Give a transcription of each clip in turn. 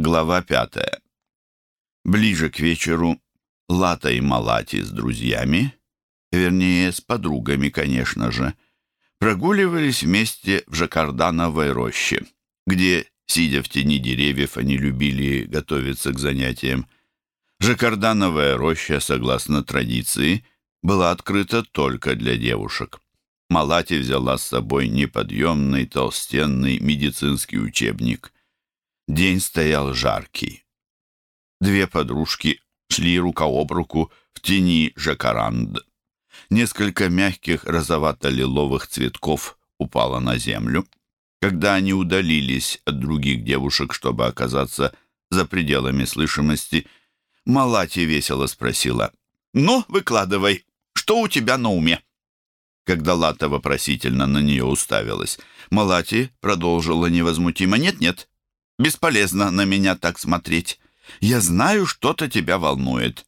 Глава пятая. Ближе к вечеру Лата и Малати с друзьями, вернее, с подругами, конечно же, прогуливались вместе в Жакардановой роще, где, сидя в тени деревьев, они любили готовиться к занятиям. Жакардановая роща, согласно традиции, была открыта только для девушек. Малати взяла с собой неподъемный толстенный медицинский учебник. День стоял жаркий. Две подружки шли рука об руку в тени жакаранд. Несколько мягких розовато-лиловых цветков упало на землю. Когда они удалились от других девушек, чтобы оказаться за пределами слышимости, Малати весело спросила. «Ну, выкладывай, что у тебя на уме?» Когда Лата вопросительно на нее уставилась, Малати продолжила невозмутимо. «Нет-нет, бесполезно на меня так смотреть. Я знаю, что-то тебя волнует.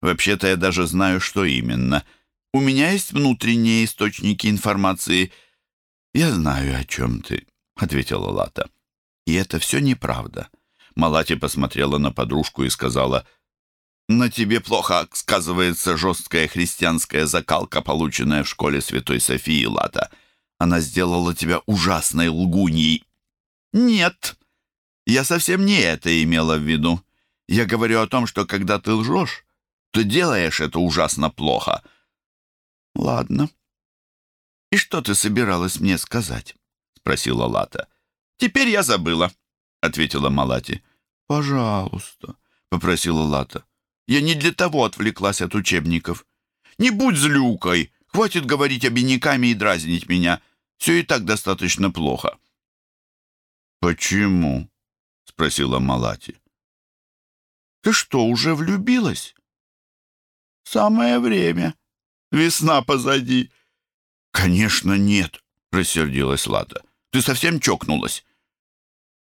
Вообще-то я даже знаю, что именно. У меня есть внутренние источники информации». «Я знаю, о чем ты», — ответила Лата. «И это все неправда». Малати посмотрела на подружку и сказала — на тебе плохо сказывается жесткая христианская закалка, полученная в школе Святой Софии Лата. Она сделала тебя ужасной лгуньей. Нет, я совсем не это имела в виду. Я говорю о том, что когда ты лжешь, то делаешь это ужасно плохо. Ладно. И что ты собиралась мне сказать? Спросила Лата. Теперь я забыла, ответила Малати. Пожалуйста, попросила Лата. Я не для того отвлеклась от учебников. Не будь злюкой. Хватит говорить обиняками и дразнить меня. Все и так достаточно плохо. «Почему?» — спросила Малати. «Ты что, уже влюбилась?» «Самое время. Весна позади». «Конечно, нет», — рассердилась Лата. «Ты совсем чокнулась?»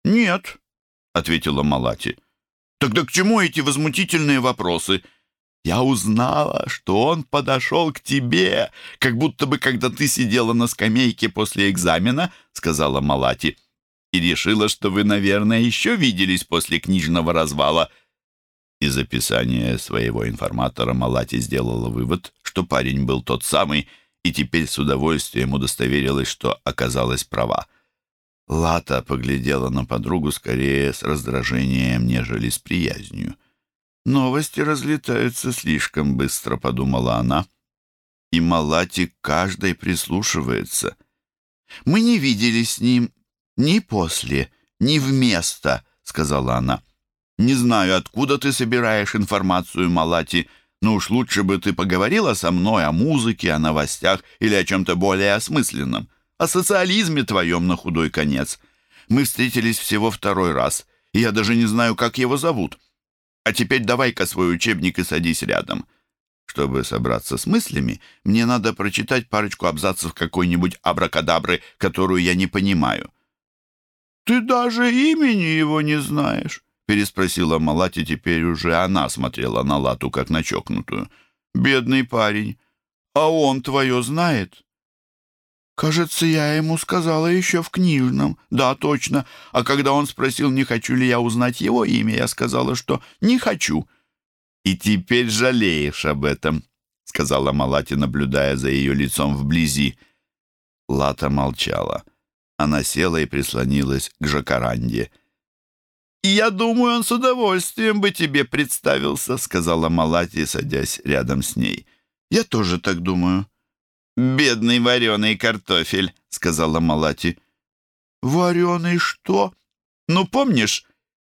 «Нет», — ответила Малати. Тогда к чему эти возмутительные вопросы? Я узнала, что он подошел к тебе, как будто бы когда ты сидела на скамейке после экзамена, сказала Малати, и решила, что вы, наверное, еще виделись после книжного развала. Из описания своего информатора Малати сделала вывод, что парень был тот самый, и теперь с удовольствием удостоверилась, что оказалась права. Лата поглядела на подругу скорее с раздражением, нежели с приязнью. «Новости разлетаются слишком быстро», — подумала она. И Малати каждой прислушивается. «Мы не виделись с ним ни после, ни вместо», — сказала она. «Не знаю, откуда ты собираешь информацию, Малати, но уж лучше бы ты поговорила со мной о музыке, о новостях или о чем-то более осмысленном о социализме твоем на худой конец. Мы встретились всего второй раз, и я даже не знаю, как его зовут. А теперь давай-ка свой учебник и садись рядом. Чтобы собраться с мыслями, мне надо прочитать парочку абзацев какой-нибудь абракадабры, которую я не понимаю». «Ты даже имени его не знаешь?» — переспросила Малати, теперь уже она смотрела на Лату, как на чокнутую. «Бедный парень. А он твое знает?» «Кажется, я ему сказала еще в книжном. Да, точно. А когда он спросил, не хочу ли я узнать его имя, я сказала, что не хочу». «И теперь жалеешь об этом», — сказала Малати, наблюдая за ее лицом вблизи. Лата молчала. Она села и прислонилась к Жакаранде. «Я думаю, он с удовольствием бы тебе представился», — сказала Малати, садясь рядом с ней. «Я тоже так думаю», «Бедный вареный картофель», — сказала Малати. «Вареный что?» «Ну, помнишь,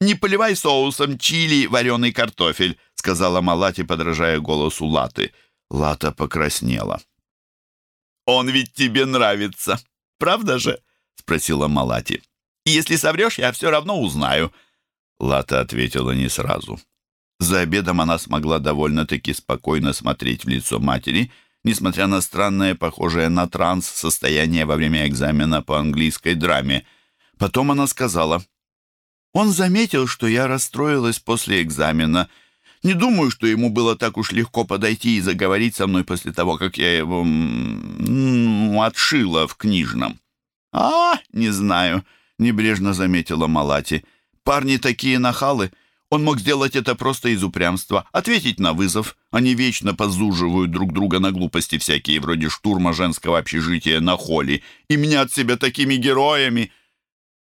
не поливай соусом чили вареный картофель», — сказала Малати, подражая голосу Латы. Лата покраснела. «Он ведь тебе нравится, правда же?» — спросила Малати. «Если соврешь, я все равно узнаю». Лата ответила не сразу. За обедом она смогла довольно-таки спокойно смотреть в лицо матери — несмотря на странное, похожее на транс, состояние во время экзамена по английской драме. Потом она сказала, «Он заметил, что я расстроилась после экзамена. Не думаю, что ему было так уж легко подойти и заговорить со мной после того, как я его отшила в книжном». «А, не знаю», — небрежно заметила Малати. Парни такие нахалы. Он мог сделать это просто из упрямства, ответить на вызов. Они вечно позуживают друг друга на глупости всякие, вроде штурма женского общежития на холле, и мнят себя такими героями.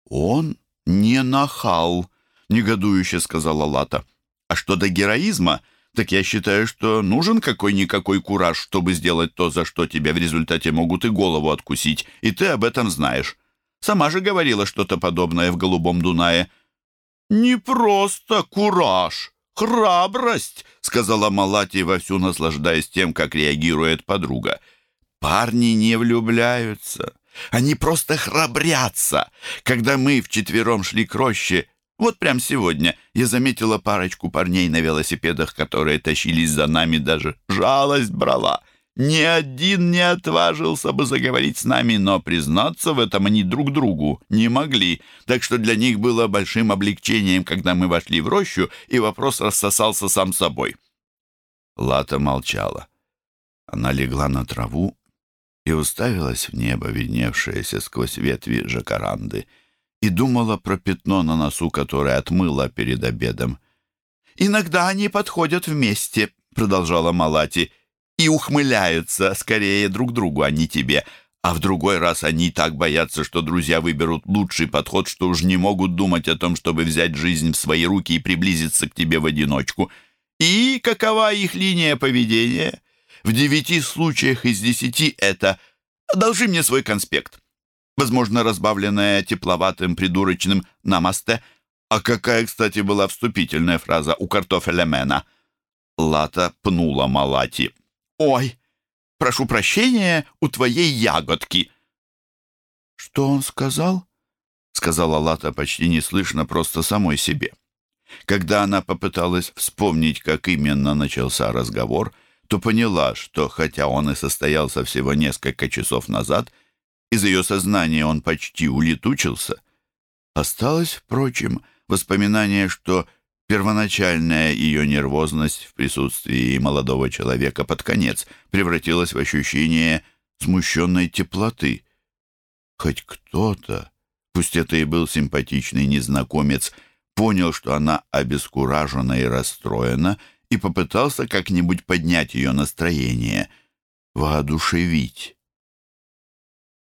«Он не нахал», — негодующе сказала Лата. «А что до героизма, так я считаю, что нужен какой-никакой кураж, чтобы сделать то, за что тебя в результате могут и голову откусить, и ты об этом знаешь. Сама же говорила что-то подобное в «Голубом Дунае». «Не просто кураж, храбрость», — сказала Малати, вовсю наслаждаясь тем, как реагирует подруга. «Парни не влюбляются, они просто храбрятся. Когда мы вчетвером шли к роще, вот прям сегодня, я заметила парочку парней на велосипедах, которые тащились за нами, даже жалость брала». Ни один не отважился бы заговорить с нами, но признаться в этом они друг другу не могли, так что для них было большим облегчением, когда мы вошли в рощу, и вопрос рассосался сам собой. Лата молчала. Она легла на траву и уставилась в небо, видневшееся сквозь ветви жакаранды, и думала про пятно на носу, которое отмыла перед обедом. «Иногда они подходят вместе», — продолжала Малати, — и ухмыляются скорее друг другу, а не тебе. А в другой раз они так боятся, что друзья выберут лучший подход, что уж не могут думать о том, чтобы взять жизнь в свои руки и приблизиться к тебе в одиночку. И какова их линия поведения? В девяти случаях из десяти это «одолжи мне свой конспект». Возможно, разбавленная тепловатым придурочным «намасте». А какая, кстати, была вступительная фраза у картофеля Мэна? Лата пнула Малати. «Ой, прошу прощения у твоей ягодки». «Что он сказал?» — сказала Лата почти неслышно, просто самой себе. Когда она попыталась вспомнить, как именно начался разговор, то поняла, что, хотя он и состоялся всего несколько часов назад, из ее сознания он почти улетучился. Осталось, впрочем, воспоминание, что Первоначальная ее нервозность в присутствии молодого человека под конец превратилась в ощущение смущенной теплоты. Хоть кто-то, пусть это и был симпатичный незнакомец, понял, что она обескуражена и расстроена, и попытался как-нибудь поднять ее настроение, воодушевить.